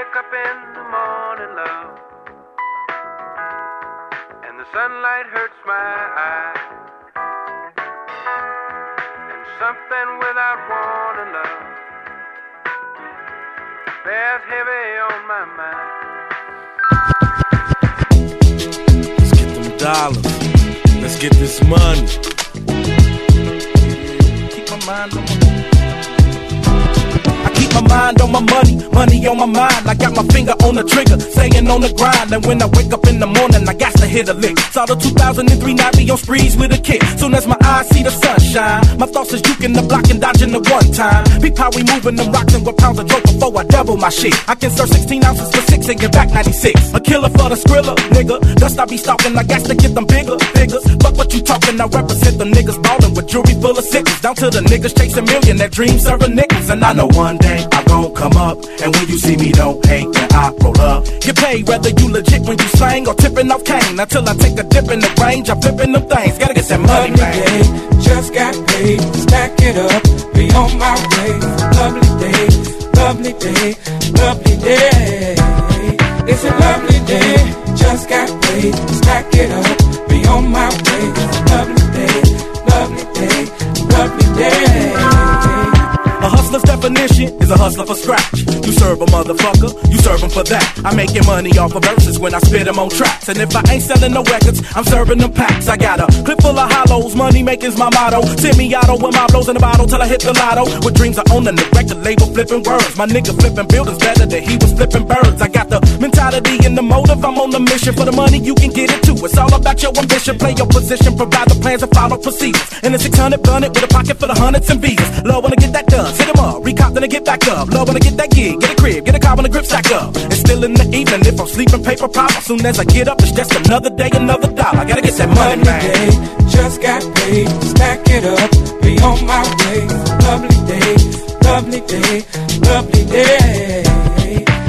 wake up in the morning, love, and the sunlight hurts my eyes, and something without warning, love, bears heavy on my mind. Let's get them dollars. Let's get this money. Keep my mind on my I keep my mind on my money, money on my mind. I got my finger on the trigger, staying on the grind. And when I wake up in the morning, I got to hit a lick. Saw the 2003 Navi on sprees with a kick. Soon as my eyes see the sunshine, my thoughts is juking the block and dodging the one time. Peep how we moving them rocks and what pounds of dope before I double my shit. I can serve 16 ounces for six and get back 96. A killer for the skrilla, nigga. Dust I be stalking, I got to get them bigger figures. Fuck what you talking, I represent the niggas ballin' with jewelry full of sickles. Down to the niggas chasing million, that dream serving nickels. And I know one day I gon' come up. And when you see me, don't hate that I roll up. Get paid whether you legit when you slang or tipping off cane. Until I take a dip in the range, I'm flipping them things. Gotta get that money, man. day, just got paid. Stack it up, be on my way. Lovely day, lovely day, lovely day. Is a hustler for scratch. You serve a motherfucker, you serve him for that. I'm making money off of verses when I spit them on tracks. And if I ain't selling no records, I'm serving them packs. I got a clip full of hollows, money making's my motto. Send me auto with my blows in the bottle till I hit the lotto. With dreams of owning the record label, flipping words. My nigga flipping buildings better than he was flipping birds. I got the mentality and the motive, I'm on the mission for the money, you can get it too. It's all about your ambition, play your position, provide the plans and follow procedures. And the 600 gun it with a pocket full of hundreds and visas. Love when I get that done, hit 'em up, recop then I get back up. Love when I get that gig, get a crib, get a car when the grip stack up. It's still in the evening, if I'm sleeping paper pop, as soon as I get up, it's just another day, another dollar. I gotta get that money, man. Lovely day, lovely day.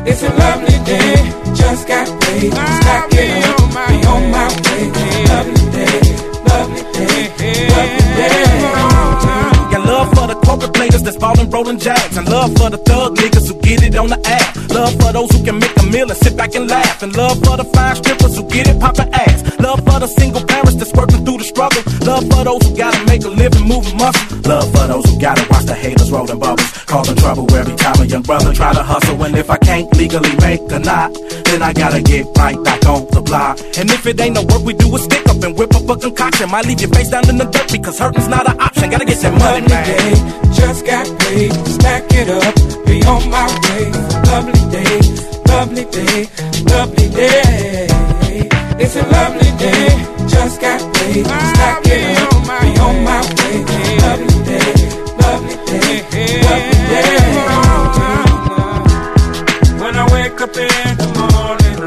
It's a lovely day, just got paid. Stack it up, be on my way. Lovely day, lovely day, lovely day. Got love for the corporate players that's ballin' rollin' jacks. And love for the thug niggas who get it on the app. Love for those who can make a meal and sit back and laugh. And love for the fine strippers who get it poppin' ass. Love for the single parents that's working through the struggle. Love for those who gotta make a living moving. Love for those who gotta watch the haters rollin' bubbles. Causing trouble every time a young brother try to hustle. And if I can't legally make a knot, then I gotta get right back on the block. And if it ain't no work, we do a stick up and whip up a concoction. Might leave your face down in the dirt because hurting's not an option. Gotta get that money, man. day, just got paid. Stack it up, be on my way. Lovely day, lovely day, lovely day. It's a lovely day, just got paid. Stack it up,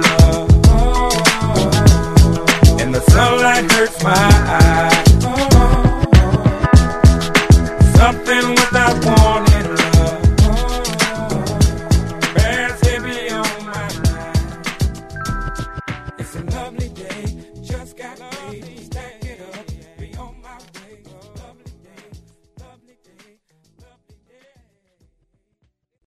love, oh. and the sunlight hurts my eyes.